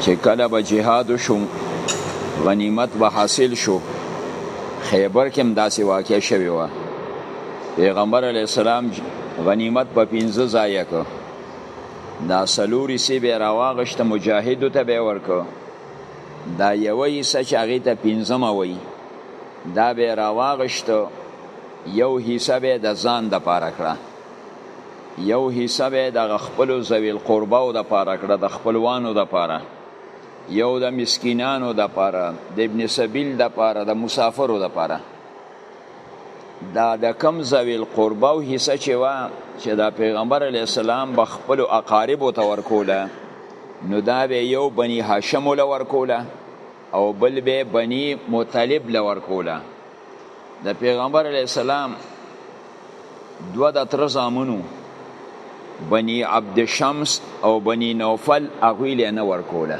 چې کله به جهاد شو غنیمت به حاصل شو خیبر کې هم داسې واقع شوی و پیغمبر علی السلام غنیمت په پنځه ځای کړ دا سلوري سی به راواغشت مجاهد ته به ورکو دا یو یې سچ هغه ته پنځمه وای دا به راواغشت یو حصہ به د ځان د پاره کړه یو حصہ به د خپل زویل قرباو د پاره کړه د خپلوانو د پاره یو د مسکینانو د پاره د ابن سبیل د پاره د مسافرو د پاره دا د کم زویل قرباو حصہ چې وا چې دا پیغمبر علی السلام به خپل اقارب او تور کوله نو دا به یو بنی هاشم ول ورکوله او بل به بنی مطلب لور کوله د پیغمبر علی السلام دو د تر زامنو بنی عبد شمس او بنی نوفل هغوی له نه ورکوله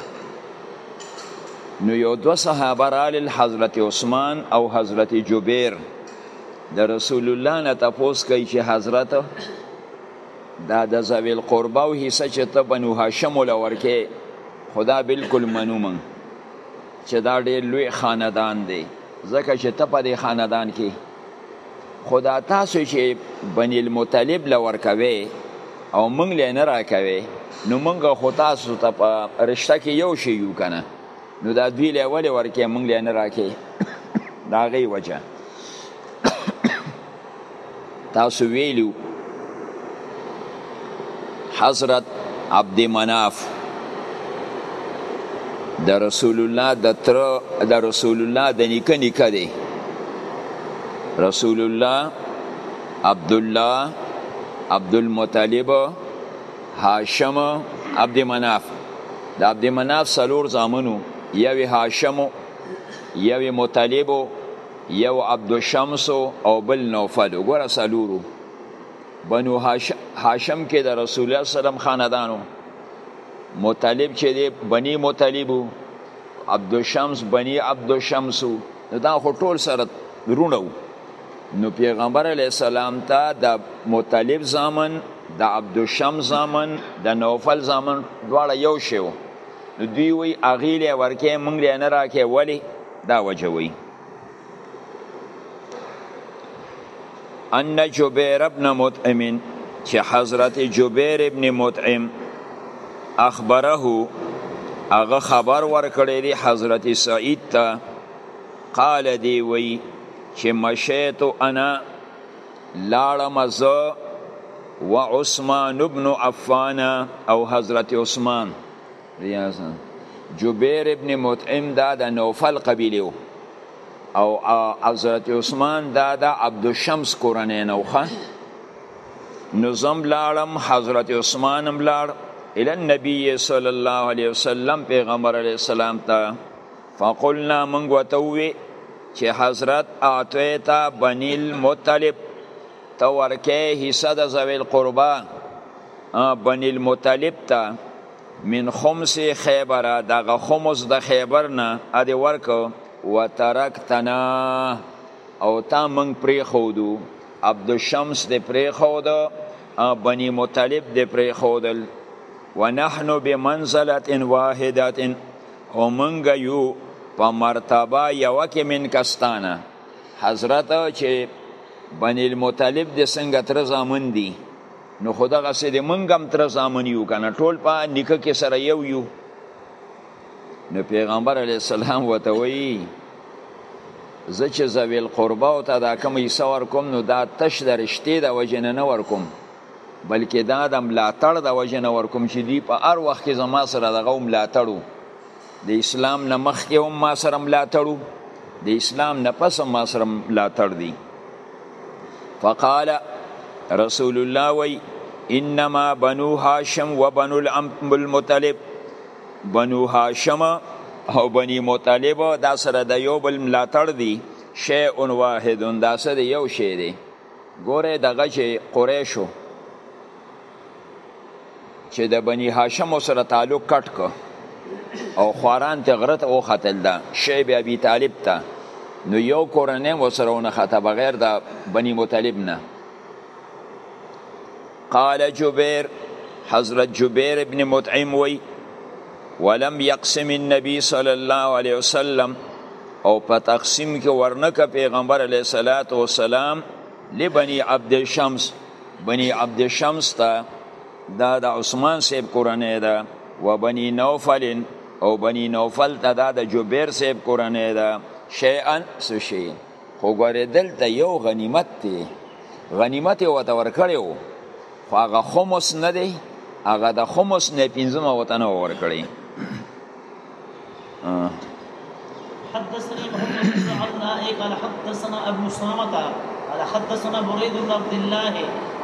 نو یو دو صحابه رالل حضرت عثمان او حضرت جبیر د رسول الله نه تپوس کوي چې حضرت دا د ذوی القربه او حصه چې ته بنو هاشم ولورکې خدا بالکل منو من چې دا ډېر لوی خاندان دی ځکه چې ته په دې خاندان کې خدا تاسو چې بنی المطلب لور کوي او مونږ له نه راکوي نو مونږ خو تاسو ته په رشتہ کې یو شی یو کنه نو دا دوی له ولې ورکه مونږ له نه راکې دا غي وجه تاسو ویلو حضرت عبد مناف د رسول الله د تر د رسول الله د نیکه نیکه دی رسول الله عبد الله عبد المطلب هاشم عبد مناف د عبد مناف سلور زامنو یوی هاشم یوی مطلب یو عبد الشمس او بل نوفل وګوره سلورو بنو هاشم کې د رسول الله سلام خاندانو مطلب چې دی بنی مطلبو عبد الشمس بنی عبد الشمس دا خو ټول سره رونو نو پیغمبر علی السلام ته د مطلب زامن د عبد الشمس زامن د نوفل زامن دواړه یو شیو دوی وی اغیله ورکه مونږ نه راکه ولی دا وجوي ان جبیر ابن مطعم چې حضرت جبیر ابن مطعم اخبره هغه خبر ورکړی دی حضرت سعید ته قال دی وی چې مشیت انا لاړم زه و عثمان ابن عفان او حضرت عثمان ریاض جبیر ابن مطعم دا د نوفل قبیله و او حضرت عثمان دا د عبد الشمس کورنۍ نه وخه نو زم لاړم حضرت عثمان هم لاړ الى النبي صلى الله عليه وسلم پیغمبر علیه السلام ته فقلنا من وتوي چې حضرت اعطیتا بنی المطلب ته ورکه حصہ د ذوی القربا بنی المطلب ته من خمس خیبر دغه خمس د خیبر نه ادي ورک وترکتنا او تا من پری خودو عبد الشمس د پری خود بنی مطلب د پری خودل ونحن بمنزله واحده او منګ یو په مرتبه یو کې من کستانه حضرت چې بنی المطلب د څنګه تر زامن دي نو خو دغه سه د مونږ هم تر زامن یو کنه ټول په نیکه کې سره یو یو نو پیغمبر علی السلام وته وی زه چې زویل قربا او ته دا کوم حصہ ورکوم نو دا تش د رشتې د وجه نه نه ورکوم بلکې دا د ملاتړ د وجه نه ورکوم چې دی په هر وخت کې زما سره دغه ملاتړو د اسلام نه مخکې هم ما سره ملاتړو د اسلام نه پس هم ما سره ملاتړ دی فقال رسول الله وی انما بنو هاشم و بنو المطلب بنو هاشم او بنی مطلب دا سره د یو بل ملاتړ دی شیء واحد دا سره یو شی دی ګوره دغه چې قریشو چې د بنی هاشم سره تعلق کټ کو او خواران ته غرت او قتل ده شیب ابي طالب ته نو یو کورنۍ وسرونه خطه بغیر د بنی مطلب نه قال جبیر حضرت جبیر ابن مطعم وی ولم يقسم النبي صلى الله عليه وسلم او په تقسیم کې ورنکه پیغمبر علیه الصلاۃ والسلام لبنی عبد الشمس بني عبد شمس ته دا د عثمان صاحب کورنۍ ده و بني نوفل او بني نوفل ته دا د جبیر صاحب کورنۍ ده شیئا څه شي خو ګورې دلته یو غنیمت دی غنیمت یې ورته ورکړی و خو هغه خمس نه دی هغه د خمس نه پنځمه ورته نه ورکړی حدثني محمد بن علاء قال حدثنا ابو سامة قال حدثنا بريد بن عبد الله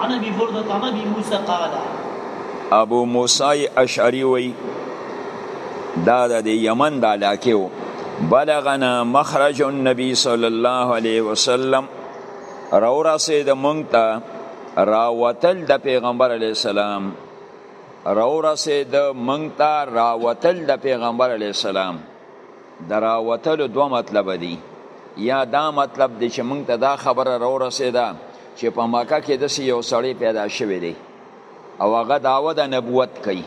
عن ابي برده عن ابي موسى قال ابو موسی اشعری وی دا د یمن د علاقه و بلغنا مخرج النبي صلی الله علیه وسلم را ورسید مونږ ته راوتل د پیغمبر علی السلام راورسېد مونږ ته راوتل د پیغمبر علی السلام د راوتلو دوه مطلب دي یا دا مطلب دی چې مونږ ته دا خبره راورسېده چې په مکه کې د یو سړی پیدا شوی دی او هغه داوه د نبوت کوي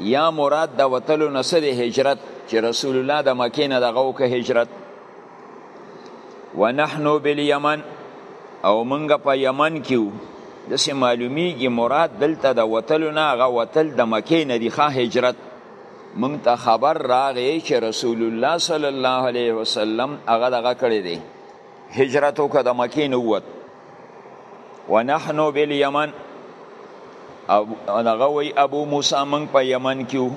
یا مراد د وتلو نسل هجرت چې رسول الله د مکې نه دغه وکه هجرت ونحنو بالیمن او منګه په یمن کیو د سه معلومیږي مراد دلته د وتلو نه غ وتل د مکې نه دی ښه هجرت مونږ ته خبر راغی چې رسول الله صلی الله علیه وسلم هغه دغه کړی دی هجرت وکړه د مکې نه ووت ونحنو بالیمن او دغه وی ابو موسی من په یمن کیو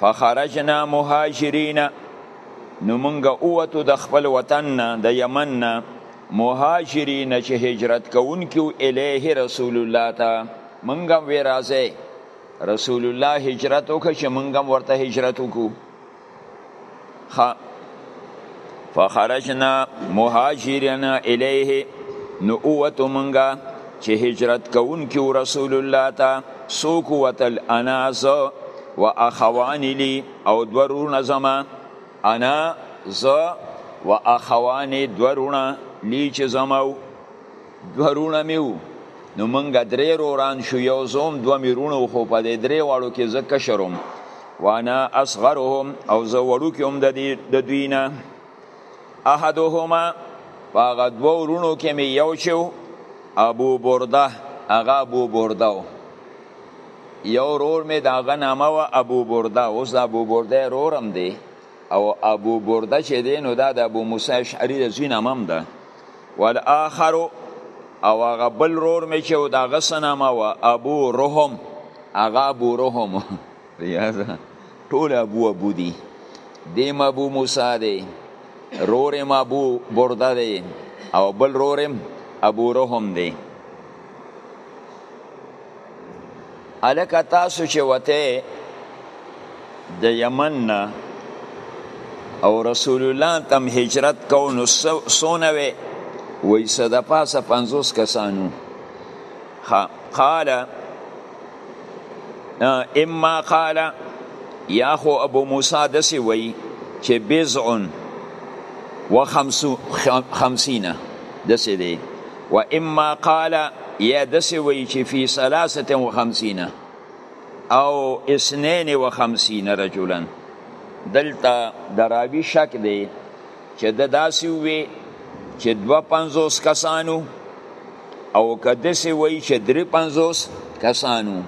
فخرجنا مهاجرین نو مونږه اوته د خپل وطن نه د یمن نه مهاجرین چې هجرت کوونکیو الیه رسول الله ته مونږه وی راځي رسول الله هجرت وکړي چې مونږه ورته هجرت وکړو خا فخرجنا مهاجرین الیه نو اوتو منګه چې هجرت کوون کې رسول الله تا سوق وتل انا ز و اخوان لی او دورونه زما انا ز و اخوان دورونه لی چې زماو دوه روڼه مې وو نو مونږ درې روران شو یو زوم دوه مې روڼه خو په دې درې واړو کې زه کشروم وانا اصغرهم او زه وړو کې هم د دوی نه احدهما په هغه دوه روڼو کې مې یو شو ابو برده هغه ابو برده و یو رور مې د هغه نامه وه ابو برده اوس د ابو برده رورم دی او ابو برده چې دی نو دا د ابو موسی اشعری د زوی نامه هم ده والآخر او هغه بل رور مې چې د هغه څه نامه وه ابو رهم هغه ابو رهم ټول ابو ابو دي دی م ابو موسی دی رور م ابو برده دی او بل رور م ابو رهم دی الکه تاسو چې وته د یمن نه او رسول الله تم هجرت کو نو سونه وي وای صدا پاسه 50 کسانو قال اما قال یا خو ابو موسی دسی وای چې بزعن و خمسو خمسینه دسی دی و اما قال یا دسی وی چې فی ثلاثه و خمسین او اسنین و خمسین رجلا دلته دراوی شک دی چې د داسې وی چې دو پنځوس کسانو او کدسی وی چې دری پنځوس کسانو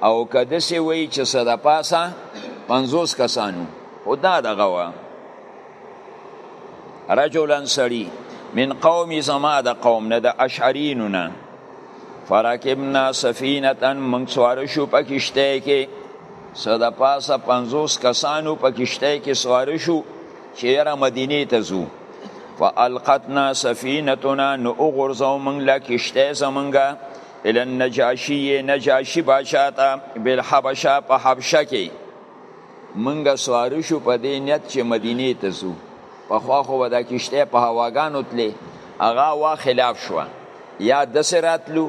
او کدسی وی چې صد پاسه پنځوس کسانو خدا دغه وه رجلا سړي من قومي زما د قوم نه د اشعرینو نه فرکبنا سفینتا موږ سوار شو په کشته کې څه د پاسه پنځوس کسانو په کشته کې سوار شو چې یاره مدینې ته ځو فالقتنا سفینتنا نو وغورځو موږ له کشته زمونږه الى النجاشی نجاشی بادشاه ته بالحبشه په حبشه کې منګه سواری شو په دې نیت چې مدینه ته ځو په خوا خو به دا کشته په هواګانو تلې هغه وا خلاف شو یا د سراتلو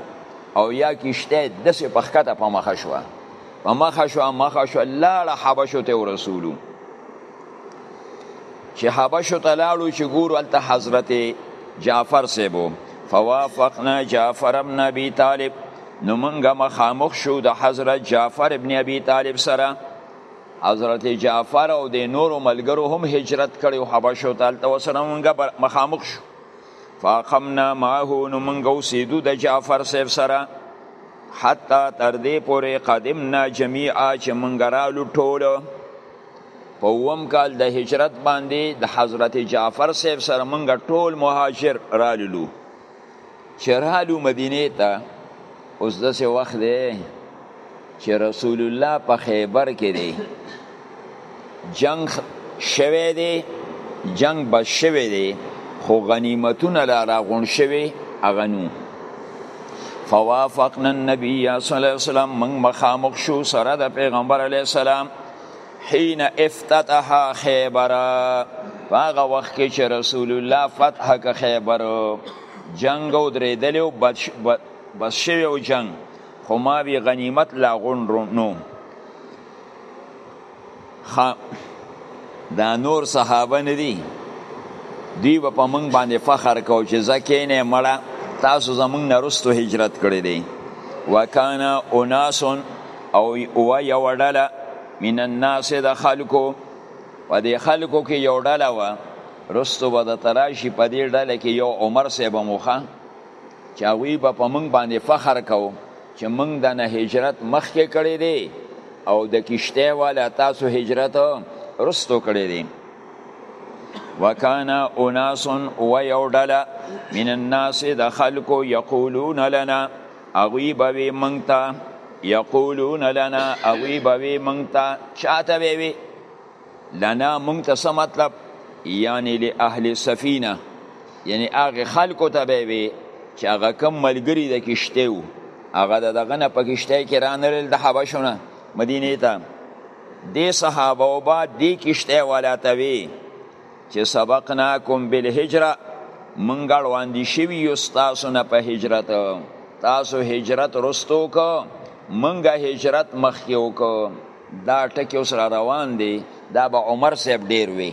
او یا کشته د سه په خکته په مخه شو په مخه شو مخه شو لاړه حبشو ته رسولو چې حبشو ته لاړو چې ګورو هلته حضرت جعفر صاحب فوافقنا جعفر ابن ابي طالب نو مونږه مخامخ شو د حضرت جعفر ابن ابي طالب سره حضرت جعفر او د نورو ملګرو هم هجرت کړي او حبشو ته هلته وسره مونږه مخامخ شو فاقمنا معه نو مونږ اوسېدو د جعفر صاحب سره حتی تر دې پورې قدمنا جمیعا چې مونږ رالو ټولو په اوم کال د هجرت باندې د حضرت جعفر صاحب سره مونږ ټول مهاجر راللو چې رالو مدینه ته اوس داسې وخت دی چې رسول الله په خیبر کې دی جنگ شوه دی جنگ به شوه دی خو غنیمتونه لا راغون شوه اغنو فوافقنا النبي صلی الله علیه وسلم من مخامخ شو سره د پیغمبر علیه السلام حين افتتح خيبر هغه وخت کې چې رسول الله فتح ک خيبر جنگ او درېدل او بس شوی او جنگ خو ما وی غنیمت لا غونډرونو خ دا نور صحابه نه دي دی و په موږ باندې فخر کو چې زکه نه مړه تاسو زمونږ نه رستو هجرت کړی دی وکانا اناس او او یو ډله من الناس د خلکو په دې خلکو کې یو ډله و رستو به د تراشی په دې ډله کې یو عمر صاحب موخه چې هغه به په موږ باندې فخر کوو چې موږ د نه هجرت مخکې کړی دی او د کشته والا تاسو هجرت رستو کړی دی وکانا اناس و یو ډله من الناس د خلکو یقولون لنا هغوی به وی مونږ ته یقولون لنا هغوی به وی مونږ ته چاته به وی لنا مونږ ته څه مطلب یعنی له اهل سفینه یعنی هغه خلکو ته به وی چې هغه کم ملګری د کشته وو هغه دغه نه په کشته کې رانرل د حبشونه مدینه ته د صحابه او با د کشته والا ته وی چې سبقناکم بالهجره منګه وړاندې شوی یو تاسو نه په هجرت تاسو هجرت رستو کو منګه هجرت مخکې وکړو دا ټکی اوس را روان دی دا به عمر صاحب ډیر وی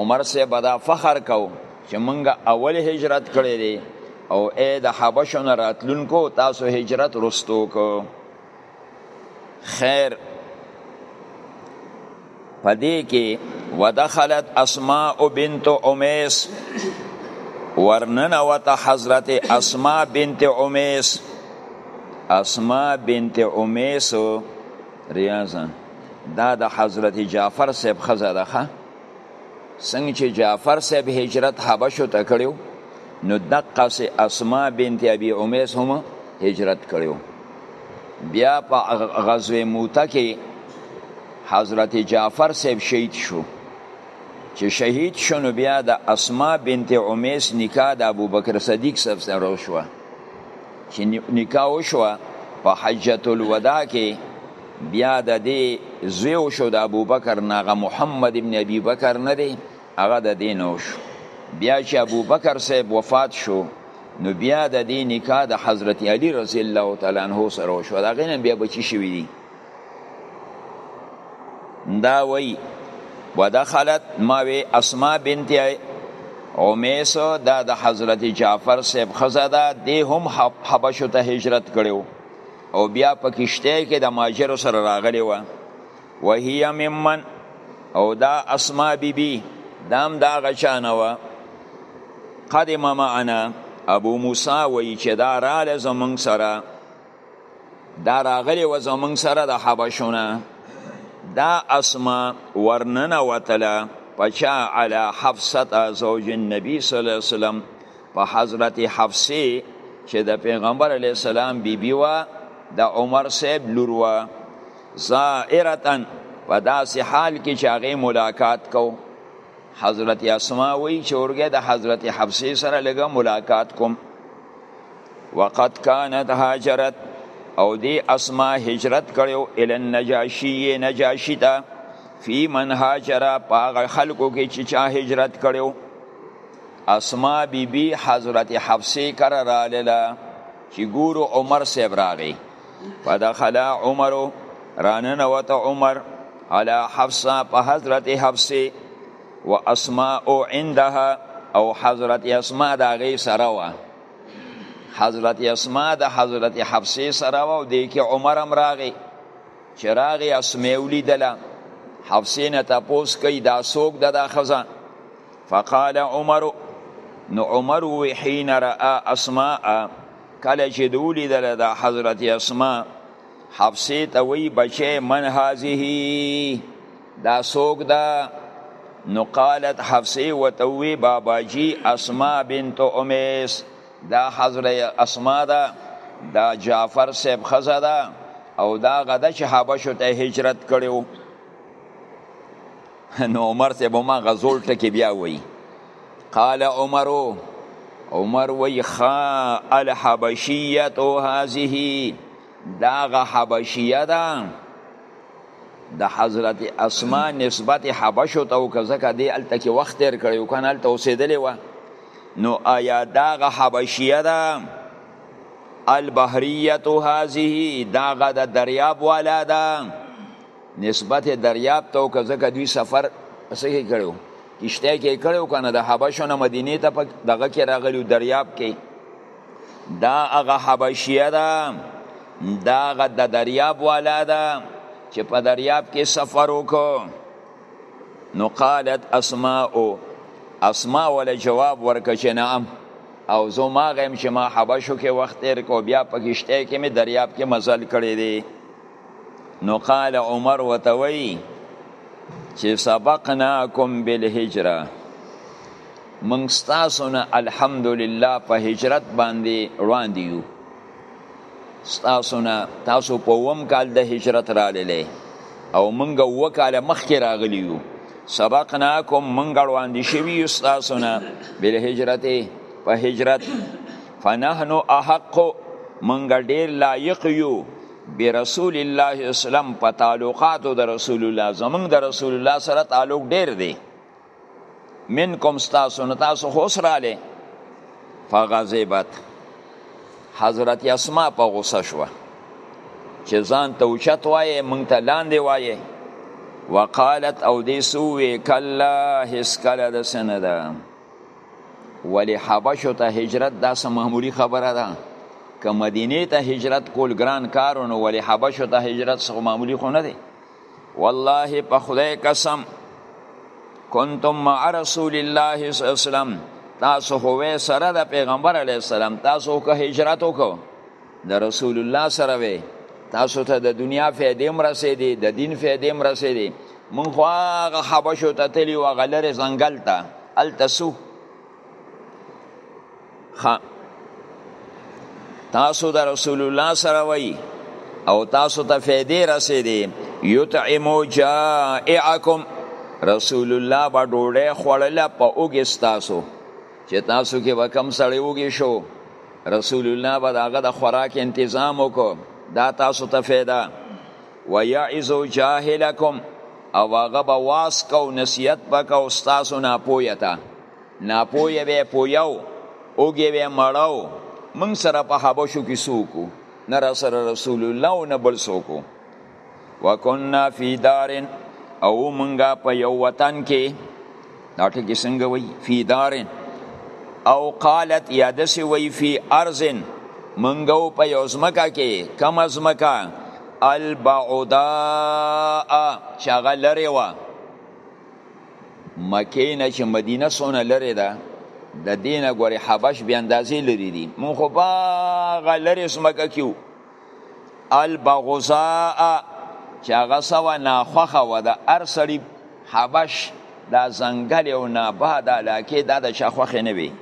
عمر صاحب دا فخر کو چې منګه اول هجرت کړی دی او اې د حبشو نه راتلونکو تاسو هجرت رستو کو خیر پدې کې ودخلت اسماء بنت امیس ورننوت حضرت اسماء بنت امیس اسماء بنت امیس ریاضه دا د حضرت جعفر صاحب خزه ده څنګه چې جعفر صاحب هجرت حبشو ته کړو نو دقه سه اسماء بنت ابي عميس هم هجرت کړو بیا په غزوه موته کې حضرت جعفر صاحب شهید شو چې شهید شنو بیا د اسماء بنت عميس نکاح د ابوبکر صدیق صاحب سره شو چې نکاح وشو په حجۃ الوداع کې بیا د دې زوی شو د ابوبکر نه هغه محمد ابن ابي بکر نه دی هغه د دې نه شو بیا چې ابوبکر صاحب وفات شو نو بیا د دې نکاح د حضرت علي رضی الله تعالی عنہ سره وشو دا غینه بیا بچی شوی دی دا وی ودخلت ما وی اسماء بنت عمیس دا د حضرت جعفر صاحب خزه ده د هم حبشو ته هجرت کړو او بیا په کشته کې د ماجرو سره راغلی و وهي ممن او دا اسما بی بی دام دا غچانه و قدم معنا ابو موسی وی چې دا رااله زمونږ سره دا راغلی و زمونږ سره د حبشونه دا اسما ورننه وتله پچا علی حفصه زوج النبی صلی الله علیه وسلم په حضرت حفصه چې د پیغمبر علی السلام بیبي بی وا د عمر صاحب لور وا زائرتن په داسې حال کې چې هغه ملاقات کو حضرت اسماء وی چې ورګه د حضرت حفصه سره لګه ملاقات کوم وقد كانت هاجرت او دی اسماء هجرت کړو ال النجاشی نجاشی ته فی من هاجر پاغه خلکو کې چې چا هجرت کړو اسماء بی بی حضرت حفصه کره رالله چی ګورو عمر صاحب راغی فدخل عمر راننوت عمر على حفصه په حضرت حفصه و اسماء عندها او حضرت اسماء دا غي سره وه حضرت اسماء د حضرت حفصه سره و دی کې عمر هم راغی چې راغی اسمه ولیدله حفصه نه تاسو کوي دا سوق د دا خزان فقال عمر نو عمر وی حين را اسماء کله چې دولی دل د حضرت اسماء حفصه ته وی بچي من هذه دا سوق دا نو قالت حفصه وتوي بابا جی اسماء بنت امیس دا حضرت اسماء دا دا جعفر صاحب خزه دا او دا غدا چې حبشو ته هجرت کړو نو عمر صاحب ما غزول ټکی بیا وی قال عمرو عمر وی خا الحبشیت او هذه داغه حبشیه ده د حضرت اسما نسبت حبشو ته او کزکه دی الته کې وخت تیر کړی او کنه الته اوسېدلې و نو آیا داغه حبشیه ده البحریه هذه داغه د دریاب والا ده نسبت دریاب ته وکړه ځکه دوی سفر څه کې کړو کشته کې کړو کنه د حبشو نه مدینه ته پک دغه کې راغلو دریاب کې دا هغه حبشیه ده دا هغه د دریاب والا ده چې په دریاب کې سفر وکړو نو قالت اسماء اسماء ول جواب ورکړ چې نعم او زه ما غیم چې ما حبشو کې وخت تیر کو بیا په کشته کې می دریاب کې مزل کړی دی نو قال عمر وتوي چې سبقناکم بالهجره من ستاسو نه الحمدلله په هجرت باندې وړاندې یو ستاسو نه تاسو په وم کال د هجرت را للی او منګه وکاله مخکې راغلی یو سبقناکم منګه وړاندې شوی یو ستاسو نه بالهجرت په هجرت فنحنو احق منګه ډیر لایق یو برسول الله صلی الله علیه وسلم په تعلقاتو د رسول الله زمونږ د رسول الله سره تعلق ډیر دی منکم تاسو نه تاسو خو سره له فغضبت حضرت اسماء په غوسه شو چې ځان ته اوچت وایې مونږ ته لاندې وایې وقالت او دې سوې کله هیڅ کله داسې نه ده ولی حبشو ته هجرت داسه معمولی خبره ده که مدینه ته هجرت کول ګران کارو نو ولی حبشو ته هجرت سو معمولی خو نه دی والله په خدای قسم کنتم مع رسول الله صلی الله علیه وسلم تاسو هوې سره د پیغمبر علی السلام تاسو که هجرت وکړو د رسول الله سره وي تاسو ته د دنیا فائدې مرسې دي د دین فائدې مرسې دي مونږ خو هغه حبشو ته تلی و غلره ځنګل ته ال تسو خا تاسو د رسول الله سره وای او تاسو ته فائدې رسې دي یطعمو جائعکم رسول الله به ډوډۍ خوړله په اوګې ستاسو چې تاسو کې به کم سړی اوګې شو رسول الله به داغه د خوراک انتظام وکړو دا تاسو ته فایده ويعظ جاهلکم او هغه به واس کو نصیحت وکاو تاسو نه پوهه ته نه پوهه به پویاو اوګه به مړاو من سره په حبشو کې سوکو نه سره رسول الله او نه بل سوکو وکنا فی دارن او مونږه په یو وطن کې دا ټکی څنګه وای فی دارن او قالت یادسی وای فی ارزن مونږه په یو ځمکه کې کم ځمکه البعدا شغه لري وا مکه نه چې مدینه سونه لري ده د دینه ګوري حبش بیا اندازې لري دي مونږ خو باغ لري سمکه کیو البغضاء چې هغه سوا ناخوخه و د هر سړي حبش دا ځنګل او نابا د علاقې دا د چا خوښې نه وي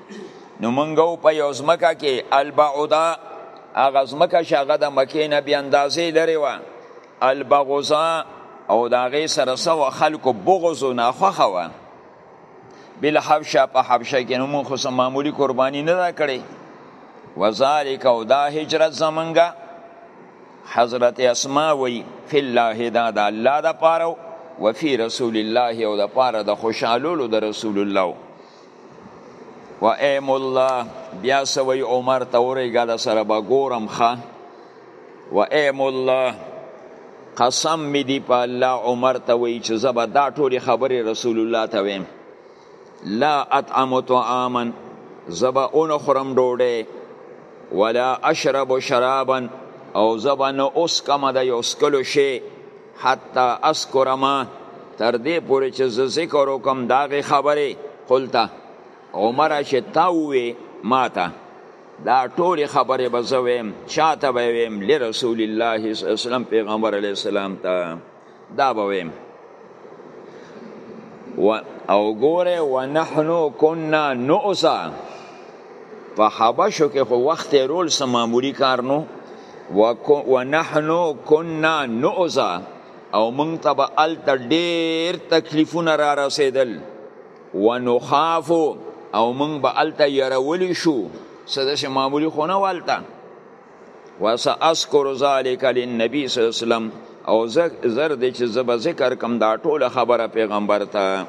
نو مونږ په یو ځمکه کې البعودا هغه ځمکه چې هغه د مکې نه بې اندازې لرې وه البغضا او د هغې سره سوه خلکو بغض و ناخوښه وه بل حبشه په حبشه کې نو موږ خو سم معمولی قرباني نه دا کړې وذالک او دا هجرت زمنګا حضرت اسماء وی فی الله دا د الله د پاره او فی رسول الله او د پاره د خوشالولو د رسول الله و ایم الله بیا سوی عمر ته ورېګا د سره به ګورم خان و اے مولا قسم می دی په الله عمر ته وی چې زبا دا ټول خبرې رسول الله ته ویم لا اطعم طعاما زبا اون خرم ډوډۍ ولا اشرب شرابا او زبا نه اوس کما د یو سکلو شی حتی اذکر ما تر دې پورې چې زه ذکر وکم داغه خبره قلت عمر چې تا وې ماته دا ټول خبره به زه ویم چاته به ویم لرسول الله صلی الله علیه وسلم پیغمبر علیه السلام ته دا به ویم و او ګوره ونحنو كنا نؤسا په حبشو کې خو وخت رول سم معمولی کار نو ونحنو كنا نؤسا او مونږ ته به الته ډیر تکلیفونه را رسیدل ونخاف او موږ به هلته یرولی شو څه داسې معمولي خو نه والته وسأذکر ذلک للنبي صلی الله علیه وسلم او زر دی چې زه به ذکر کم دا ټوله خبره پیغمبر ته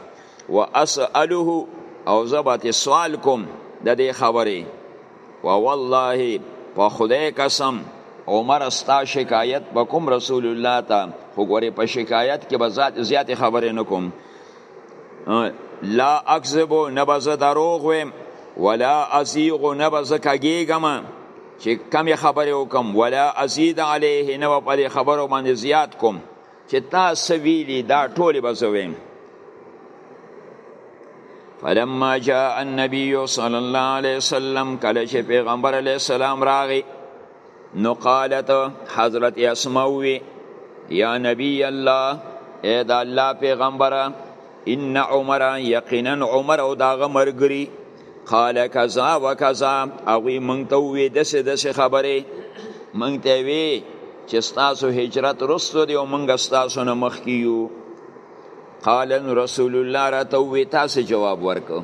و اسأله او زه به سوال کوم د دې خبرې و والله په خدای قسم عمر ستا شکایت به کوم رسول الله ته خو ګورې په شکایت کې به زیاتې خبرې نه کوم لا اکذبو نه به زه دروغ ویم ولا ازیغو نه به زه کږېږم چې کمې خبرې وکم ولا ازید علیه نه به په دې خبرو باندې زیات کوم چې تا څه ویلي دا ټولې به زه ویم فلما جاء النبي صلى الله عليه وسلم کله چې پیغمبر علیه السلام راغی نو قالت حضرت اسماء وی یا نبی الله اے دا الله پیغمبره ان عمر یقینا عمر او داغه مرګری قال کذا وکذا اوی مونږ ته وی دسه دسه خبره مونږ ته وی چې تاسو هجرت رسو دی او مونږ تاسو نه مخ کیو قال رسول الله راته وی تاسو جواب ورکو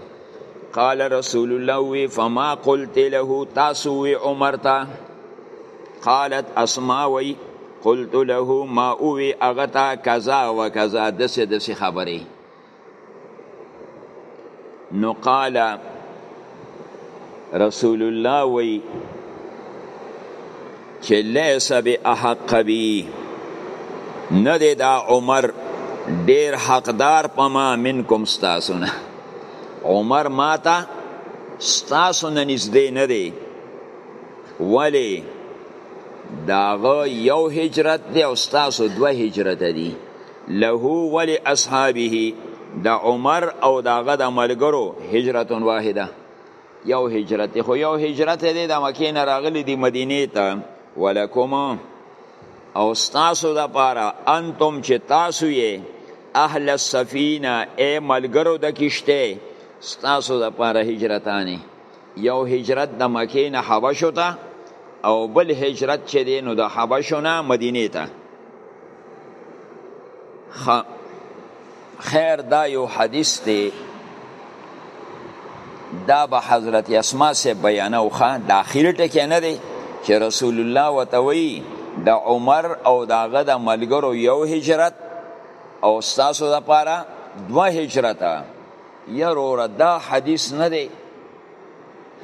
قال رسول الله وی فما قلت له تاسو وی عمر تا قالت اسماء وی قلت له ما اوی اغتا کذا وکذا دسه دسه خبره نو قال رسول الله وی چې لیس به احق بی نه دی دا عمر ډیر حقدار پما منکم ستاسو نه عمر ماته ستاسو نه نږدې نه دی ولی داغه یو هجرت دی او ستاسو دوه هجرت دی له ولی اصحابه د عمر او داغه د ملګرو هجرت واحده یو هجرت خو یو هجرت دی د مکې نه راغلی دی مدینه ته ولکم او تاسو د پاره انتم چې تاسو یې اهل السفینه ای ملګرو د کشته تاسو د پاره هجرتانی یو هجرت د مکې نه حبشو ته او بل هجرت چې دی نو د حبشو نه مدینې ته خیر دا یو حدیث دی دا به حضرت اسما سے بیانو خا د اخیر ټکی نه دی چې رسول الله وتوی د عمر او داغه د ملګرو یو هجرت او تاسو د پاره دوه هجرته یروره دا حدیث نه دی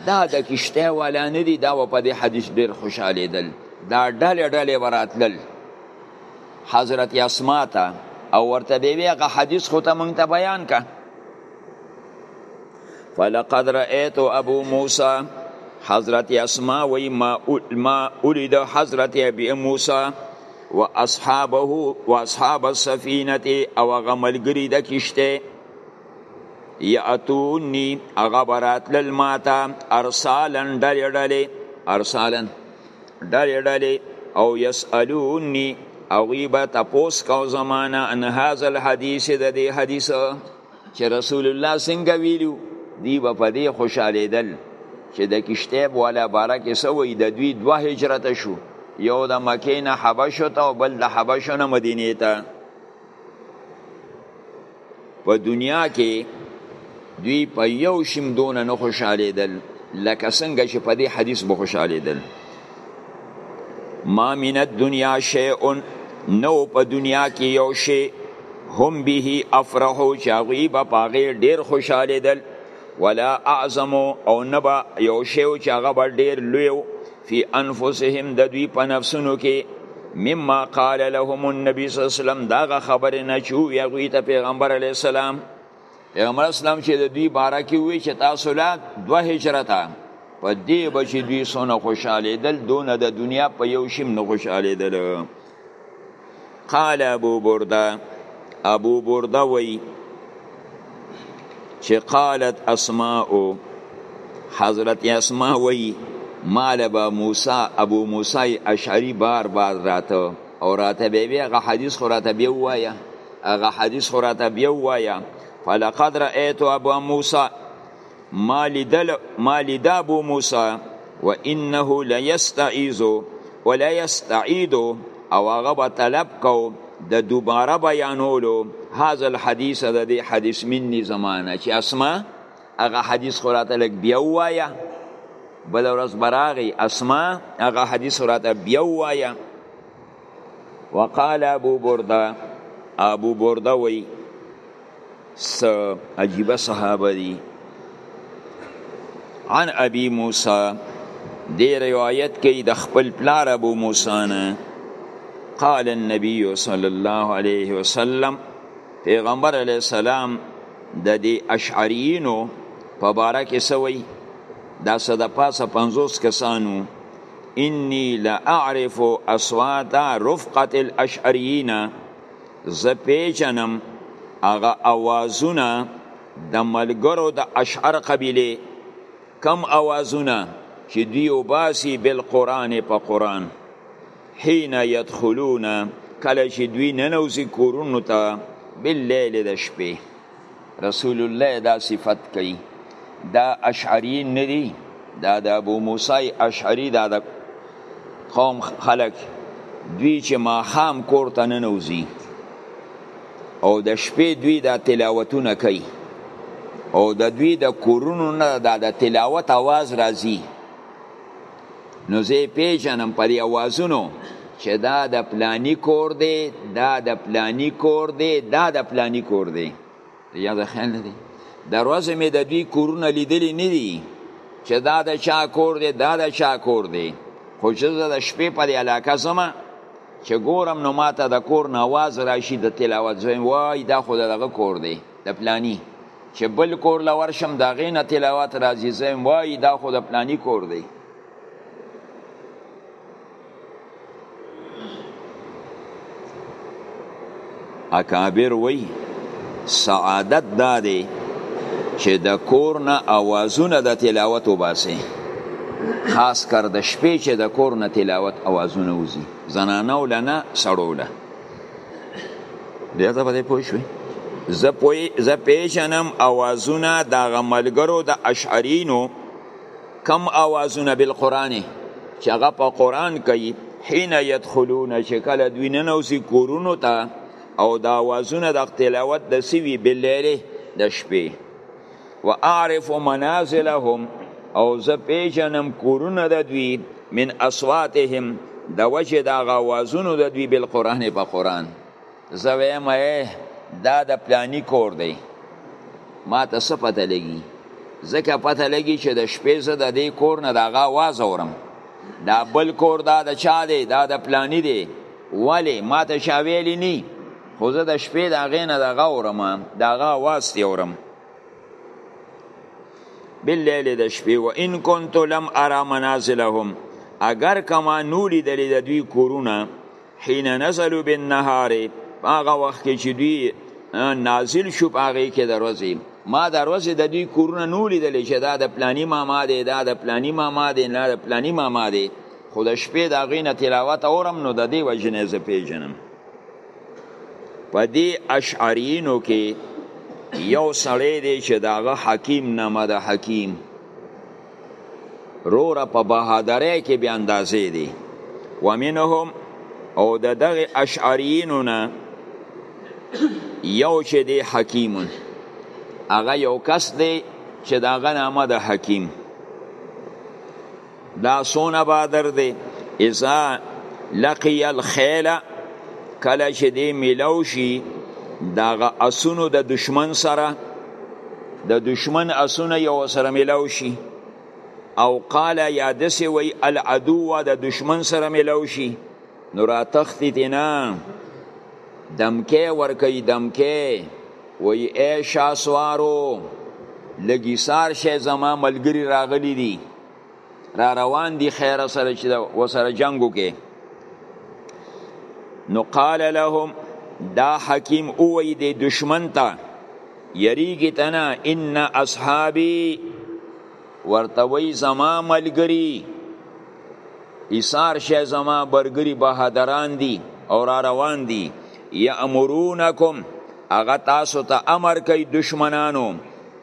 دا د کشته والا نه دی دا و په دې حدیث ډیر خوشاله دل دا ډلې ډلې وراتلل حضرت اسماء ته او ورته به هغه حدیث خو ته مونږ ته بیان کا فلقد رأيت ابو موسی حضرت اسماء وی ما ما اريد حضرت ابي موسی واصحابه واصحاب السفينه او غملګری د کشته یاتونی هغه براتلل ماته ارسالن ډلې ډلې ارسالن ډلې ډلې او یسالونی او غیبه تپوس کو زمانه ان هاذا الحدیث د دې حدیث چې رسول الله څنګه ویلو دی په دې خوشاله دل چې د کشته والا بارک سوې د دوی دوه هجرت شو یو د مکې نه حبشو ته او بل د حبشو نه مدینې ته په دنیا کې دوی په یو شیم دونه نه خوشحالیدل لکه څنګه چې په دې حدیث به خوشحالیدل ما من الدنیا شیء نو په دنیا کې یو شی هم به افرحو چې هغوی به په هغې ډېر خوشحالیدل ولا اعظمو او نه به یو شی چې هغه به ډېر لوی فی انفسهم د دوی په نفسونو کې مما قال لهم النبي صلی الله علیه وسلم داغه خبرې نه چو یا غوی ته پیغمبر علی السلام پیغمبر اسلام چې د دوی باره کې وی چې تاسو لا دوه هجرته په دې بچی دوی سونه خوشاله دل دون د دنیا په یو شیم نه خوشاله دل قال ابو برده ابو برده وی چې قالت اسماء حضرت اسماء وی مال با موسی ابو موسی اشعری بار بار راته او راته به بیا غ حدیث خو راته بیا وایا هغه حدیث خو راته بیا وایا فلقد رأیت ابو موسی ما لیدل ما لید ابو موسی و انه لیستعیذ ولا یستعید او هغه به طلب کو د دوباره بیانولو هاذا الحديث د دې حدیث مني زمانه چې اسما هغه حدیث خراته لګ بیا وایا بل ورځ براغي اسما هغه حدیث خراته بیا وایا وقال ابو برده ابو برده وی س عجیبه صحابه دي عن ابي موسی دی روایت کوي د خپل پلار ابو موسی نه قال النبي صلى الله عليه وسلم پیغمبر علیه السلام د دې اشعریینو په باره کې سوی دا څه د پاسه پنځوس کسانو انی لا اعرف اصوات رفقه الاشعریین زه پیژنم هغه اوازونه د ملګرو د اشعر قبیله کم اوازونه چې دوی وباسي بل قران په قران حين يدخلون کله چې دوی ننوځي کورونو ته باللیل د شپې رسول الله دا صفت کوي دا اشعری نه دی دا د ابو موسی اشعری دا د قوم خلک دوی چې ماخام کور ته ننوځي او د شپې دوی دا تلاوتونه کوي او د دوی د کورونو نه دا د تلاوت आवाज راځي نو زه پیژنم په دې اوازونو چې دا د پلانی کور دی دا د پلانی کور دی دا د پلانی کور دی یا د خیال نه دی د ورځې مې د دوی کورونه لیدلی نه دي چې دا د چا کور دی دا د چا کور دی خو چې زه د شپې په دې علاقه ځم چې ګورم نو ماته د کور نه اواز راشي د تلاوت زویم وای دا خو دغه کور دی د پلانی چې بل کور لور شم دا غینه تلاوت راځي زم وای دا خو د پلانی کور دی اکابر وای سعادت دا دی چې د کور نه اوازونه د تلاوت وباسي خاص کر د شپې چې د کور نه تلاوت اوازونه وزي زنانه ولنه سړوله بیا ته باندې پوه شوې زه پوی زه پیژنم اوازونه د غملګرو د اشعرینو کم اوازونه بالقران چې هغه په قران کوي حين يدخلون چې کله دوی ننوسي کورونو ته او د اوازونه د تلاوت د سوي بللی د شپې و اعرف منازلهم او زه پیژنم کورونه د دوی من اصواتهم د وجه د هغه اوازونو د دوی بالقرآن په قرآن زه وایم دا د پلانی کور دی ما ته څه پته لګي ځکه پته لګي چې د شپې زه د دې کور نه د هغه اواز اورم دا بل کور دا د چا دی دا د پلانی دی ولې ما ته چا ویلی نی خو زه د شپې د هغې نه د هغه اورم د هغه اواز دی اورم باللیل د شپې و ان كنت لم ارى منازلهم اگر کما نولی دلی د دوی کورونه حين نزلوا بالنهار هغه وخت کې چې دوی نازل شو هغه کې د ورځې ما د ورځې د دوی کورونه نولی دلی چې دا د پلانی ماما دی دا د پلانی ماما دی نه د پلانی ماما دی خو د شپې د غینه تلاوت اورم نو د دې وجنه ز پیژنم په دې اشعرینو کې یو سړی دی چې داغه حکیم نامه ده حکیم روره په بهادرۍ کې بیا اندازې دی ومنهم او د دغه اشعرینو نه یو چې دی حکیمون هغه یو کس دی چې داغه نامه ده حکیم دا سونه بادر دی اذا لقي الخيل کله چې دی ملو شي دغه اسونو د دشمن سره د دشمن اسونه یو سره ملو شي او قال یا دسی وی العدو د دشمن سره ملو شي نو را تختی دینا دمکه ورکی دمکه وی ای شاسوارو لګی سار شه زما ملګری راغلی دی را روان دي خیر سره چې وسره جنگ وکړي نو قال لهم دا حکیم اوی دی دشمن ته یریږي تنه ان اصحابي ورته وی زما ملګری ایثار شه زما برګری بهادران دي او را روان دي یامرونکم هغه تاسو ته امر کوي دشمنانو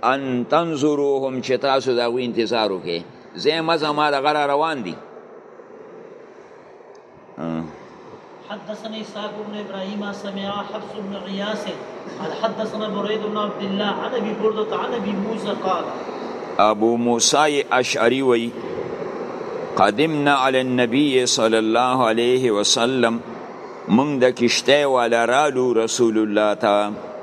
ان تنظروهم چې تاسو دا وی انتظار وکې زه مزه ما د غره روان دي حدثني اسحاق بن ابراهيم سمع حفص بن غياث قال حدثنا بريد بن عبد الله عن ابي برده عن ابي موسى قال ابو موسى اشعري وي قدمنا على النبي صلى الله عليه وسلم من د کشته والا رالو رسول الله تعالی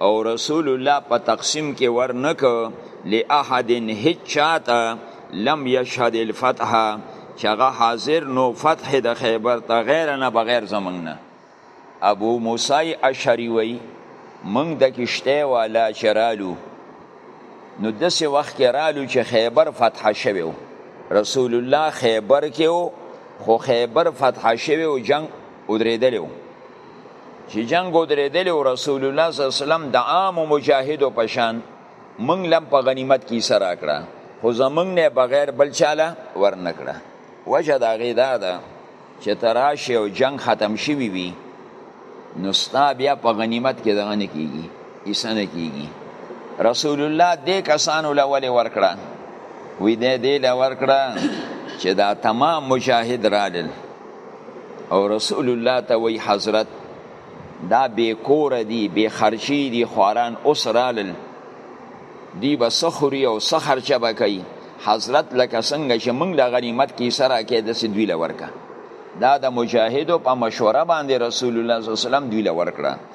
او رسول الله په تقسیم کې ورنک لاحد هیڅ چاته لم یشهد الفتح چې هغه حاضر نو فتح د خیبر ته غیر نه بغیر زمنګ نه ابو موسی اشعری وی منګ د کشته والا چرالو نو دسه وخت کې رالو چې خیبر فتح شوی رسول الله خیبر کې خو خیبر فتح شوی او جنگ ودرېدلی چې جنگ ودرېدلی او رسول الله صلی الله علیه وسلم د عام مجاهدو په شان موږ لم په غنیمت کې سره راکړه خو زمونږ نه بغیر بل چاله ورنکړه وجه دا غي دا ده چې تراشه او جنگ ختم شوی وي نو ستا بیا په غنیمت کې دغه نه کیږي ایسه نه کیږي رسول الله دې کسانو له ولې ورکړه وی دې دې له ورکړه چې دا تمام مجاهد رالل او رسول الله ته وی حضرت دا بی کور دی بی خرچی دی خواران اوس رالل دی به سخوري او سخرچه به کوي حضرت لکه څنګه چې موږ له غنیمت کې سره کې د سدوی لورکا دا د مجاهدو په مشوره باندې رسول الله صلی الله علیه وسلم دوی لورکړه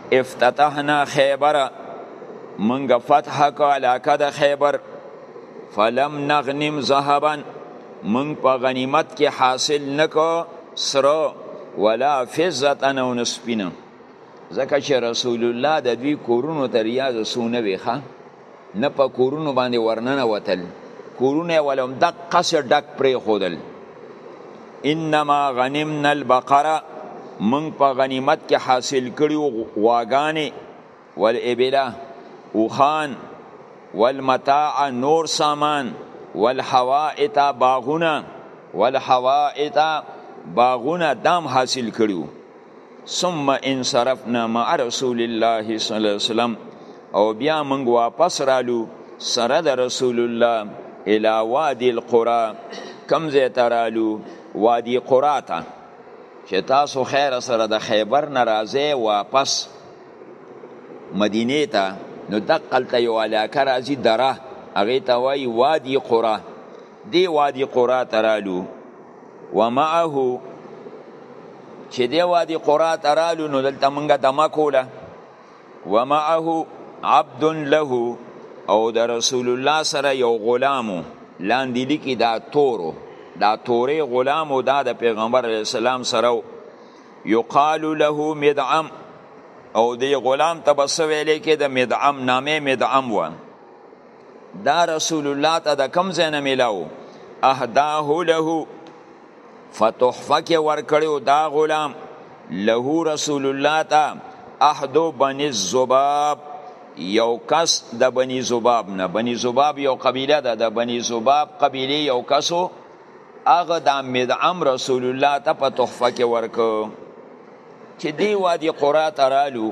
افتتحنا خیبر منګه فتح کو علاقه د خیبر فلم نغنم ذهبا من په غنیمت کې حاصل نکو سره ولا فزت انا ونسپینه ځکه چې رسول الله د دوی کورونو ته ریاض سونه ویخه نه په کورونو باندې ورننه وتل کورونه ولهم د قصر ډک پرې خودل انما غنمنا البقره من په غنیمت کې حاصل کړي غواګانې والابلا اوخان والمتاع نور سامان والحوائط باغونه والحوائط باغونه دام حاصل کړي ثم انصرفنا مع رسول الله صلی الله علیه وسلم او بیا موږ واپس رالو سره د رسول الله الى وادي القرى کم ځای ته رالو وادي قرا ته چې تاسو خیر سره د خیبر نه راځئ واپس مدینه ته نو دقلته یو علاقه راځي دره هغې ته وایي وادي قرا دی وادي قرا ته رالو ومعه چې دی وادي قرا ته رالو نو دلته مونږه دمه کوله ومعه عبد له او د رسول الله سره یو غلامو لاندې لیکي دا تورو دا تورې غلامو دا د پیغمبر علی السلام سره یقال له مدعم او دی غلام ته بس ویلې کې د مدعم نامې مدعم و دا رسول الله ته د کم ځای نه میلاو اهداه له فتحفه کې ورکړیو دا غلام له رسول الله ته احدو بنی الزباب یو کس د بنی زباب نه بنی زباب یو قبیله ده د بنی زباب قبیله یو کسو هغه د مدعم رسول الله ته په تحفه کې ورکو چې دی وادي قرات رالو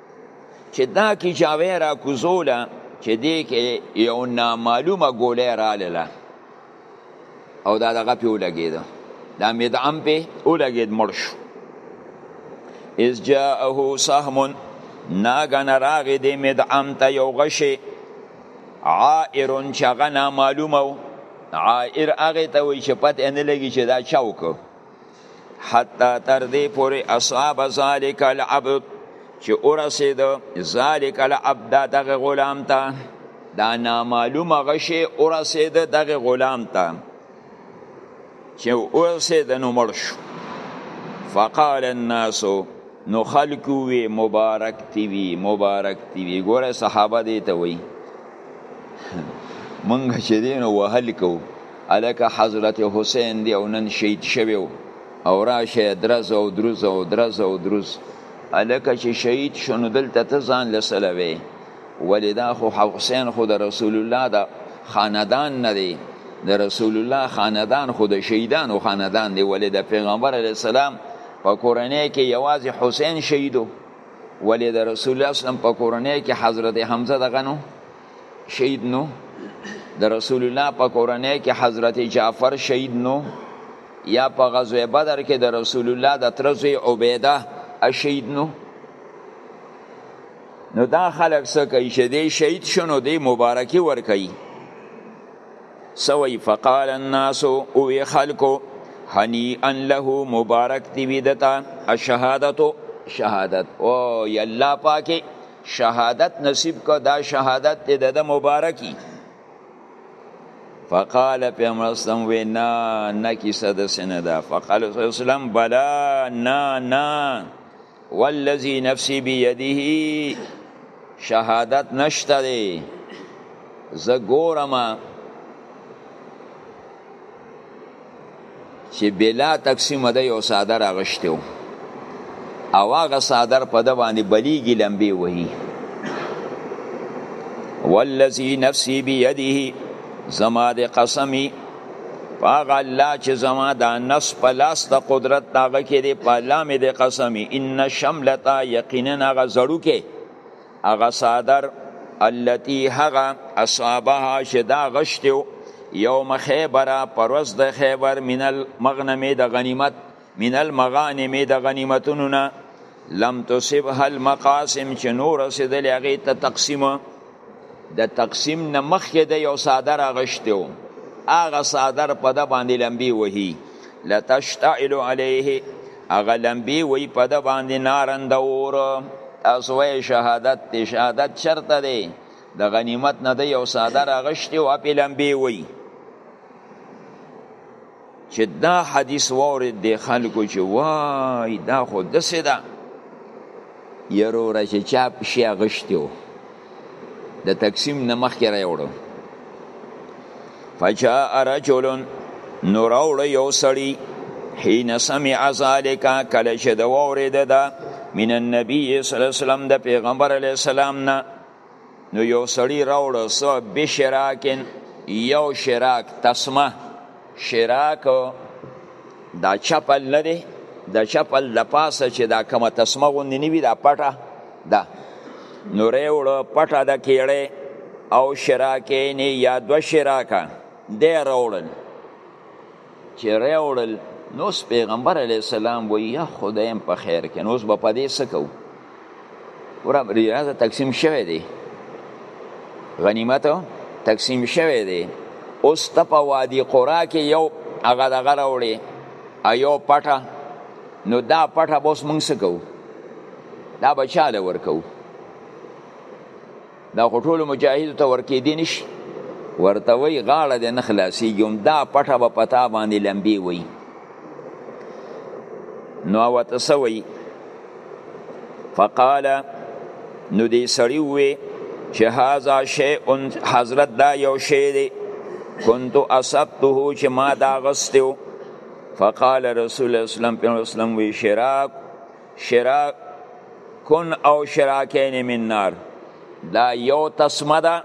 چې دا کې جاوی را کوزوله چې دې کې یو نامعلومه ګولې را لاله او دا دغه په ولګید دا مدعم په ولګید مړ شو از جاءه سهم ناګن راغ دې مدعم ته یو غشي عائر چې هغه نامعلومه عائر هغه ته وایي چې پته نه لګي چې دا چا وکړو حتی تر دې پورې اصحاب ذالک العبد چې ورسېد ذالک العبد دغه غلام ته دا نامعلومه غشې ورسېد دغه غلام ته چې ورسېد نو مړ شو فقال الناس نو خلق وی مبارک تی وی مبارک تی وی ګوره صحابه دی ته وی مونږ چې دین وهل کو هلکه حضرت حسین دی او نن شهید شوی او راشه درز او دروز او درز او دروز هلکه چې شهید شو نو دلته ته ځان له څه لوې ولې دا خو حسین خو د رسول الله د خاندان نه دی د رسول الله خاندان خو د شهیدانو خاندان دی ولې د پیغمبر علی السلام په کورنۍ کې یوازې حسین شهیدو ولې د رسول الله اسلام په کورنۍ کې حضرت حمزه دغه نو شهید نو د رسول الله په کورنۍ کې حضرت جعفر شهید نو یا په غزوه بدر کې د رسول الله د ترزوی عبیده شهید نو نو دا خلک څه کوي چې دی شهید شنو دی مبارکي ور کوي سوی فقال الناس او خلکو هنیئا له مبارک دی وی دتا الشهادت شهادت او یلا پاکه شهادت نصیب کو دا شهادت دی د مبارکی فقال پیغمبر اسلام وی نا نا کیسه د سنه ده فقال اسلام بلا نا نا والذي نفسي بيده شهادت نشته دی زه ګورم چې بلا تقسیم ده یو صادر اغشته او هغه صادر په د باندې بلیږي لمبي وهي والذي نفسي بيده زما د قسمي هغه الله چې زما د نفس په لاس د قدرت هغه کې دی په لامې د قسمي ان شملتا یقینا هغه زړو کې هغه صادر التي هغه اصابها شدا غشتو یوم خیبر پروز د خیبر من المغنم د غنیمت من المغانم د غنیمتونو نه لم تصب هل مقاسم چې نور رسیدل هغه ته تقسیم د تقسیم نه مخکې د یو صادر غشتو هغه صادر په د باندې لمبي وهي لتشتعل علیه هغه لمبی وی په د باندې نارند اور تاسو وای شهادت ته شهادت چرته دی د غنیمت نه د یو ساده راغشتي او په لمبی وی چې دا حدیث وورد دی خلکو چې وای دا خو دسه ده یروره چې چاپ شي غشتي د تقسیم نه مخکې راوړو فجاء رجل نو راوړ یو سړی حين سمع ذلك کله چې د وورید دا من النبي صلی الله علیه وسلم د پیغمبر علی السلام نه نو یو سړی راوړ سو بشراکن یو شراک تسمه شراک دا چپل نه دی د چپل د پاسه چې دا کومه تسمه غوندې نه وي دا پټه ده نو ریوړه پټه ده کیړی او شراکینې یا دوه شراکه دی راوړل چې راوړل نو پیغمبر علی السلام وی یا خدایم په خیر کې نو اوس به پدې سکو ورا ریاض تقسیم شوه دی غنیمت تقسیم شوه دی اوس ته په وادي قرا کې یو هغه دغه راوړي ایو پټه نو دا پټه بوس مونږ سکو دا بچاله ورکو دا خو ټولو مجاهدو ته ورکېدی نه شي ورته وایي غاړه دې نه خلاصېږي همدا پټه به په تا باندې لمبې وایي نو ورته څه وایي فقال نو دې سړي ووی چې هذا شیء حضرت دا یو شی دی كنت اصبته چې ما دا غستو فقال رسول الله صلی الله علیه وسلم وی شراک شراکن او شراکین من نار دا یو تسمه ده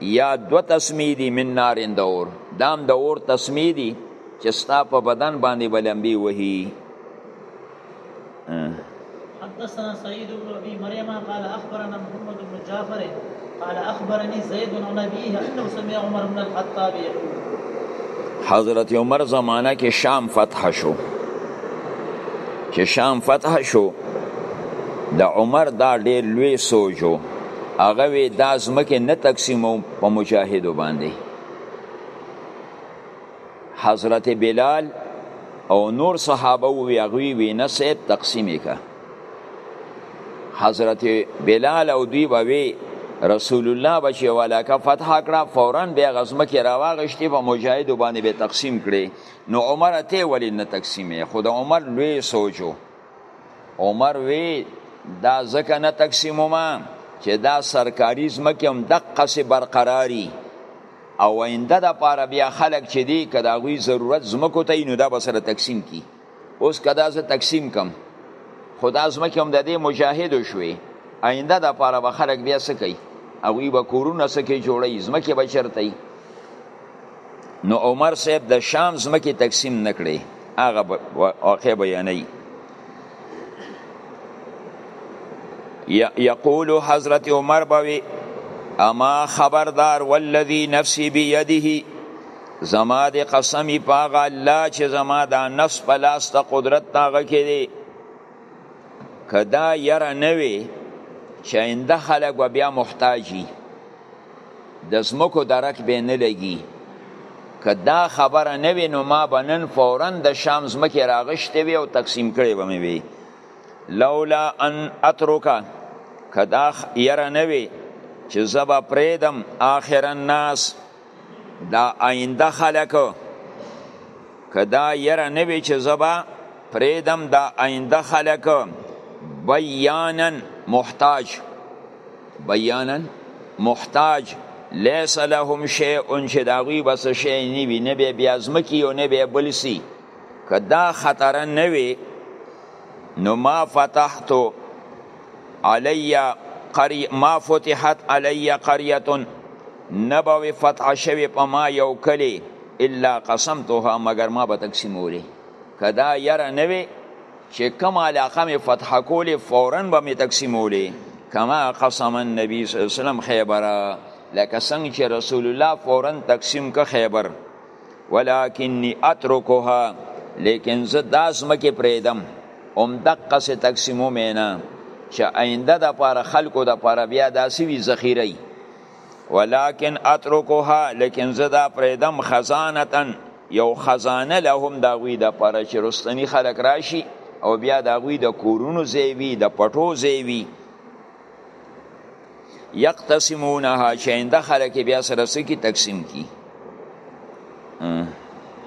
یا دو تسمی دی من نارین د اور دام د دا اور تسمی دی چې ستا په بدن باندې بلمبي وهي حدثنا سعيد بن ابي مريم قال اخبرنا محمد بن جعفر قال اخبرني زيد بن ابيه انه سمع عمر بن الخطاب يقول حضرت عمر زمانہ کې شام فتح شو چې شام فتح شو د عمر دا ډېر لوی سوجو هغه وی دا زمکه نه تقسیمو په مجاهدو باندې حضرت بلال او نور صحابه وی هغه وی نه سه تقسیمې کا حضرت بلال او دوی بوي رسول الله بچي ولاکه فتح کړه فورا بیا غزمه کې راواغشتي په مجاهد باندې به تقسیم کړي نو عمر ته ولې نه تقسیمې خود عمر لوی سوچو عمر وی دا ځکه نه تقسیمو ما چې دا سرکاري ځمکې هم دقه سي برقراري او آینده د پاره بیا خلک چې دی که د هغوی ضرورت ځمکو ته نو دا به سره تقسیم کی اوس که دا زه تقسیم کم خو دا ځمکې هم د دې مجاهدو شوې آینده دپاره به خلک بیا څه کوي هغوی به کورونه څه کوي جوړوي ځمکې به چېرته وي نو عمر صاحب د شام ځمکې تقسیم نه کړې هغه واقع بیانوي یقول حضرت عمر بوي اما خبردار والذي نفسي بيده زما د قسم په هغه الله چې زما دا نفس په لاس ته قدرت هغه کې دی که دا یره نه وي چې آینده خلک به بیا محتاج وي د ځمکو درک به نه لګي که دا خبره نه وي نو ما به نن فورا د شام ځمکې راغشتې وي او تقسیم کړې به مې وي لولا ان اترکه که دا یره نه وي چې زه به پرېږدم آخر الناس دا آینده خلک که دا یره نه وي چې زه به پرېږدم دا آینده خلک بیانا محتاج بیانا محتاج لیس لهم شیء چې د هغوی به څه شی نه وي نه به بیا ځمکې او نه به بل سي که دا خطره نه وي نو ما فتحتو علی قری ما فتحت علی قریه نه به وي فتح شوی په ما یو کلی الا قسمتها مګر ما به تقسیمولې که دا یره نه وي چې کوم علاقه مې فتح کولې فورا به مې تقسیمولې کما قسم النبي صلی الله علیه وسلم خیبر لکه څنګه چې رسول الله فورا تقسیم که خیبر ولکنی اترکها لیکن زه دا ځمکې پرېږدم همدقه سې تقسیمو مې نه چې آینده د پاره خلکو د پاره بیا داسې وي ذخیره ولكن اترکها لیکن زه دا پریدم خزانتا یو خزانه لهم دا غوی د پاره چې رستنی خلک راشي او بیا دا غوی د کورونو زیوی د پټو زیوی یقتسمونها چې انده خلک بیا سره سکی تقسیم کی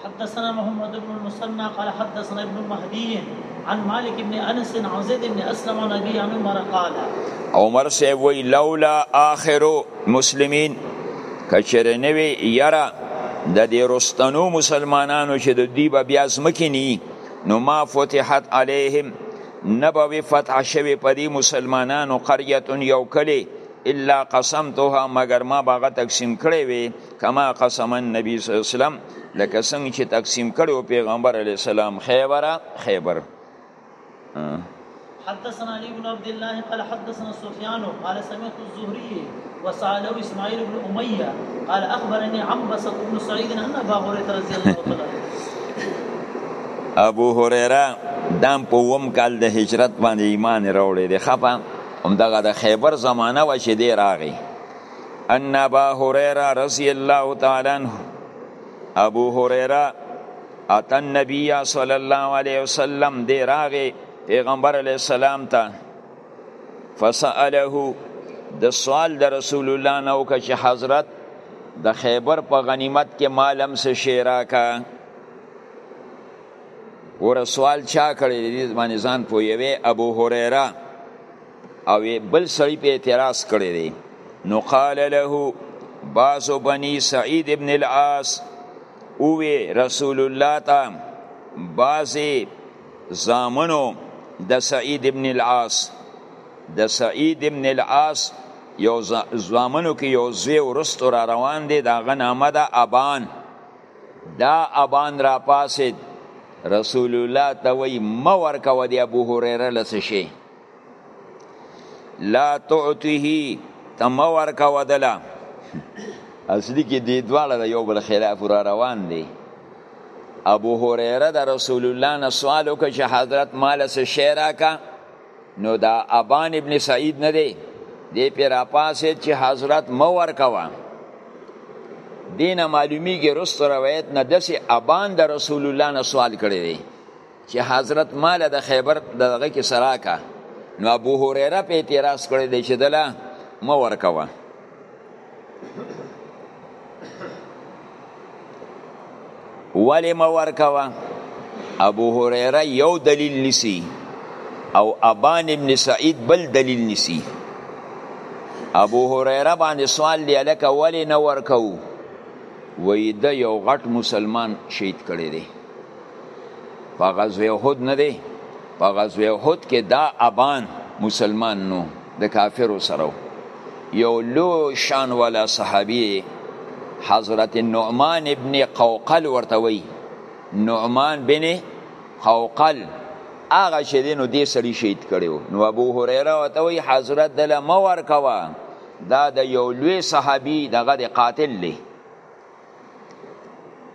حدثنا محمد بن المثنى قال حدثنا ابن مهدي عن مالك بن انس عن زيد بن اسلم عن ابي عن عمر قال عمر سي وي لولا اخر مسلمين کچره نوي يرا د دې رستنو مسلمانانو چې د دوی به بیا ځمکې نی نو ما فتحت علیهم نبوي فتح شوی په دې مسلمانانو قريه یو کلی الا قسمتها مگر ما باغه تقسیم کړی وي کما قسم النبي صلی الله علیه وسلم لکه څنګه چې تقسیم کړو پیغمبر علی السلام خیبره خیبر حدثنا علي بن عبد الله قال حدثنا سفيان قال سمعت الزهري وسأله اسماعيل بن اميه قال اخبرني عنبسة بن سعيد ان ابا هريره رضي الله تعالى ابو هريره دام په وم کال د هجرت باندې ایمان راوړی دی خفه همدغه د خیبر زمانه و چې دی راغی ان ابا هريره رضی الله تعالی عنه ابو هريره اتن نبی صلی الله علیه وسلم دی راغی پیغمبر علیه السلام ته فسأله د سوال د رسول الله نو که چې حضرت د خیبر په غنیمت کې مالم سه شیرا کا ګوره سوال چا کړی د دې باندې ځان پوهوي ابو هريره او بل سړي په اعتراض کړی دی نو قال له بعض بني سعيد ابن العاص اوې رسول الله ته بعضې زامنو د سعید ابن العاص د سعید ابن العاص یو زامنو کې یو زوی ورستو را روان دی دا غنامه ده ابان دا ابان را پاسید رسول الله ته وی ما ورکو دی ابو هريره لس شي لا تعطيه تم ورکو دلا اصلي کې دی دواله د یو بل خلاف را روان دي ابو هريره د رسول الله نه سوال وکړ چې حضرت مال سه شعر کا نو دا ابان ابن سعید نه دی دی پی راپاسید چې حضرت مو ورکوه دینه معلومیږي رست روایت نه دسی ابان د رسول الله نه سوال کړی دی چې حضرت مال د خیبر دغه کې سراکا نو ابو هريره په اعتراض کړی دی چې دلا مو ورکوه ولی مورکوا ابو هريره یو دلیل نسی او ابان ابن سعید بل دلیل نسی ابو هريره باندې سوال دی الکه ولی نه ورکو وی د یو غټ مسلمان شهید کړی دی په غزوه احد نه دی په غزوه احد کې دا ابان مسلمان نو د کافرو سره یو لو شان ولا صحابي حضرت نعمان ابن قوقل ورته وی نعمان بن قوقل هغه چې دینو دې سړي شهید کړو نو ابو هريره ورته وی حضرت دله مور کوا دا د یو لوی صحابي دغه د قاتل دی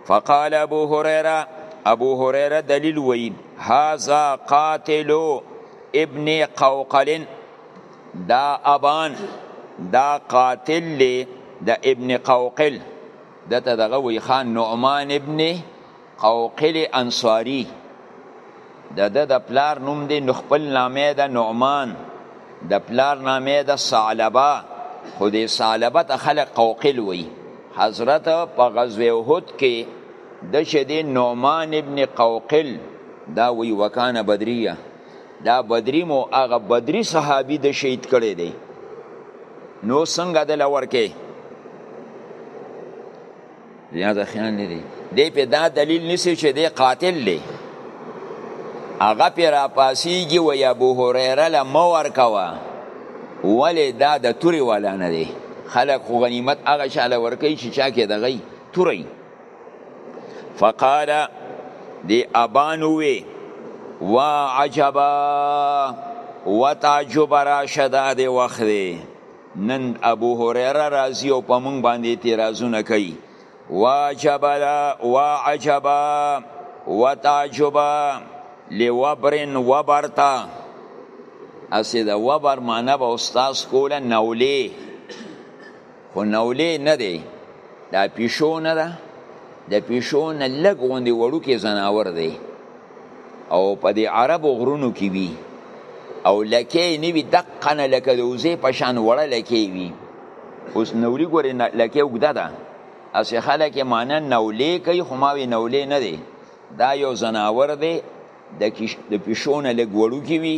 فقال ابو هريره ابو هريره دلیل وی هاذا قاتل ابن قوقل دا ابان دا قاتل له د ابن قوقل دته دغه وی خان نعمان ابن قوقل انصاری د د د پلار نوم دی نو خپل نامه ده نعمان د پلار نامه ده ثعلبه خو د ثعلبه ته خلق قوقل وی حضرت په غزوه احد کې د شدی نعمان ابن قوقل دا وی وکانه بدریه دا بدری مو هغه بدری صحابي د شهید کړي دی نو څنګه د لور کې یا د خیان نه دی دی په دا دلیل نسی چې دی قاتل دی هغه پې راپاسیږي وایي ابو هریره له مه ورکوه ولې دا د تورې والا نه دی خلک خو غنیمت هغه چا له ورکوي چې چا کې دغی توری فقال دی ابان ووی وا عجبا و تعجب راشه دا دی وخت دی نن ابو هريره راضي او په مونږ باندې اعتراضونه کوي واجبا واعجبا وتعجبا لوبرن وبرتا اسی دا وبر معنی به استاد کوله نولې خو نولې نه دی دا پیشو نه ده د پیشو نه لږ غوندې وړوکی ځناور دی او په دې عربو غرونو کې وي او لکه نه وي دقه نه لکه د وزې په شان وړه لکه وي اوس نولي ګورې لکه اوږده ده هسې خلک یې معنی نولې کوي خو ما وی نولې نه دی دا یو ځناور دی د پیشو نه لږ وړوکی وي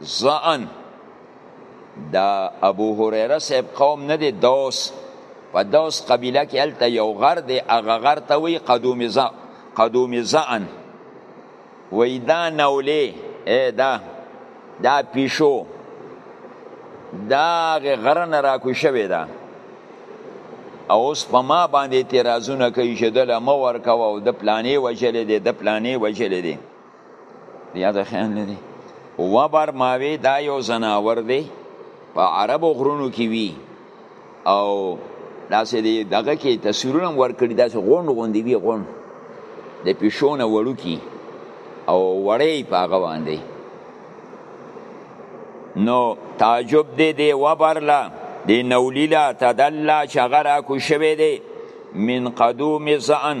زان دا ابو هريره صاحب قوم نه دی دوس په دوس قبيله کې الته یو غر دی هغه غر ته وی قدوم زا قدوم زان وی دا نولې اے دا دا پیشو دا غرن را کو شوی دا او اوس په ما باندې تیرازونه کوي چې دله مو ورکوه او د پلانې وجلې دی د پلانې وجلې دی یاد خیال لري وبر ماوی دا یو زناور دی په عربو غرونو کې وی او داسې دی دغه کې تصویرونه ورکړي داسې غونډ غوندې وی غونډ د پیشونه وړو کې او وړې په هغه باندې نو تعجب دی دی وبرلا دی نولیلا تدلا چغرا کو شوی دی من قدوم زعن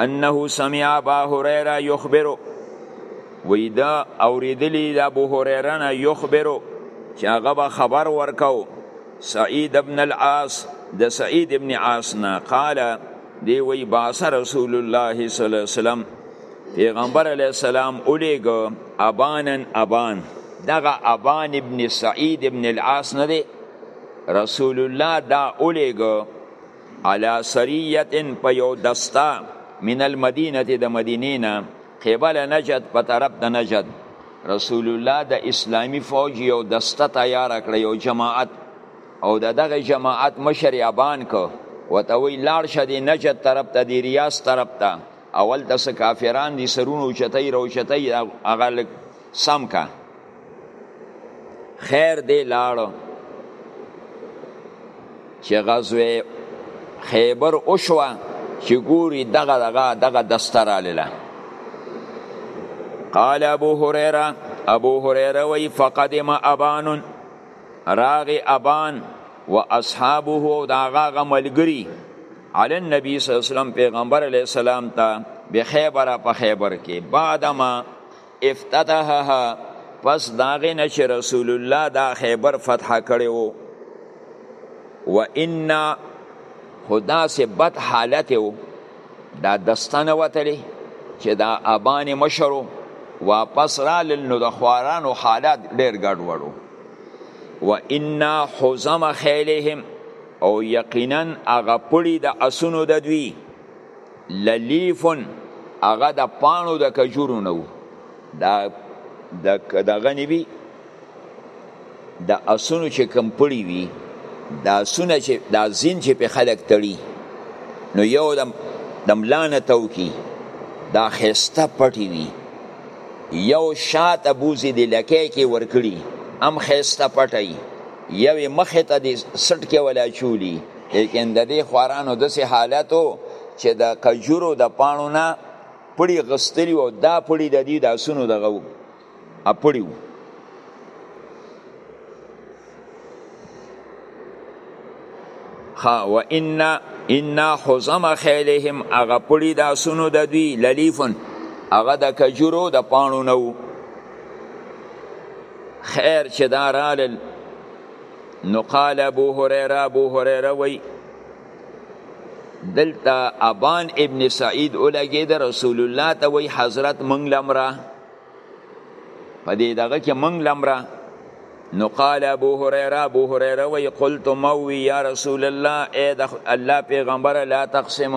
انه سمع ابا هريره يخبرو وی دا اوریدلی د ابو هريره نه يخبرو چې هغه به خبر ورکاو سعید ابن العاص د سعید ابن عاص نه قال دی وی باس رسول الله صلی الله علیه وسلم پیغمبر علیه السلام اولیګو ابانن ابان دغه ابان ابن سعید ابن العاص نه دی رسول الله دا اولیګو علی سریه په یو دستا من المدینه د مدینې نه قبل نجد په طرف د نجد رسول الله د اسلامی فوج یو دسته تیار کړ یو جماعت او د دغه جماعت مشر ابان کو وتوی لاړ شه د نجد طرف ته د ریاض طرف ته اول د کافران دي سرونو چتای روچتای هغه سم کا خیر دی لاړ چې غزوه خیبر وشوه چې ګوري دغه دغه دغه دستر لاله قال ابو هريره ابو هريره وی فقدم ابان راغ ابان واصحابه داغه ملګری علی النبی صلی الله علیه وسلم پیغمبر علیه السلام ته به خیبر په خیبر کې بعدما افتتحها پس داغه نه چې رسول الله دا خیبر فتح کړی وو و ان خدا سے بد حالت وو دا دستانه وتلی چې دا ابان مشرو واپس را لنو د خوارانو حالات ډیر ګډ وړو و ان حزم خیلهم او یقینا هغه پړی د اسونو د دوی للیفن هغه د پانو د کجورو نه وو دا د غنی وی د اسونو چې کم پړی وی دا سونه چې دا زین چې په خلک تړي نو یو د د ملانه تو کی دا خسته پټی وی یو شات ابوزی دی لکه کې ورکړي ام خسته پټی یوې مخې ته د سټ کې ولا چولی لیکن د دې خوارانو داسې حالت و چې د کجورو د پاڼو نه پړي غستلي او دا پړي د دې د اسونو دغه و پړي و ها و ان ان حزم خیلهم هغه پړي د اسونو د دوی للیفن هغه د کجورو د پاڼو نه و خیر چې دارال نو قال ابو هريره ابو هريره وی دلته ابان ابن سعید اولګی د رسول الله ته وی حضرت منګ لمرا په دې دغه کې منګ لمرا نو قال ابو هريره ابو هريره وی قلت مو یا رسول الله اے د الله پیغمبر لا تقسم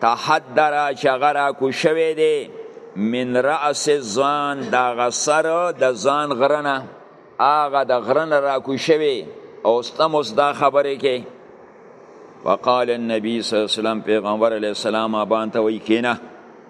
تحدر چې هغه راکو شوی دی من رأس ځان د هغه سر د ځان غره نه هغه د غره نه راکو شوی او ستم اوس دا خبرې کوي وقال النبي صلی الله علیه وسلم پیغمبر علیه السلام ابان ته وی کینه